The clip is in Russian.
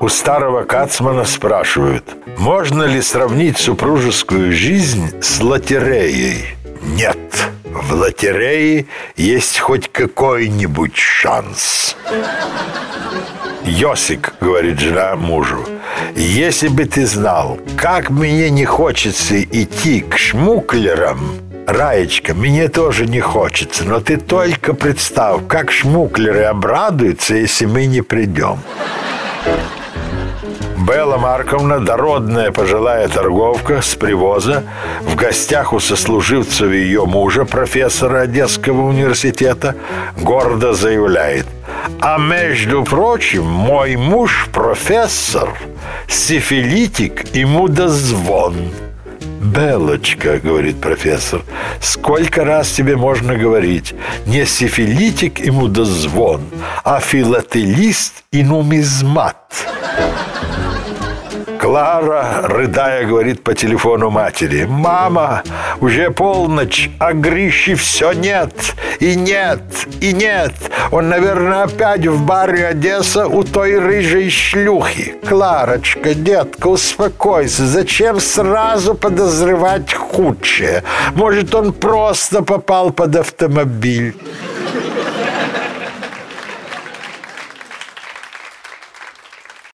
У старого Кацмана спрашивают, можно ли сравнить супружескую жизнь с лотереей? Нет, в лотерее есть хоть какой-нибудь шанс. Йосик, говорит жена мужу, если бы ты знал, как мне не хочется идти к шмуклерам, Раечка, мне тоже не хочется, но ты только представь, как шмуклеры обрадуются, если мы не придем. Белла Марковна, дородная пожилая торговка с привоза, в гостях у сослуживцев ее мужа, профессора Одесского университета, гордо заявляет «А между прочим, мой муж профессор, сифилитик и мудозвон». «Белочка», — говорит профессор, — «сколько раз тебе можно говорить? Не сифилитик и мудозвон, а филателист и нумизмат». Клара, рыдая, говорит по телефону матери. «Мама, уже полночь, а Гриши все нет, и нет, и нет. Он, наверное, опять в баре Одесса у той рыжей шлюхи. Кларочка, детка, успокойся. Зачем сразу подозревать худшее? Может, он просто попал под автомобиль?»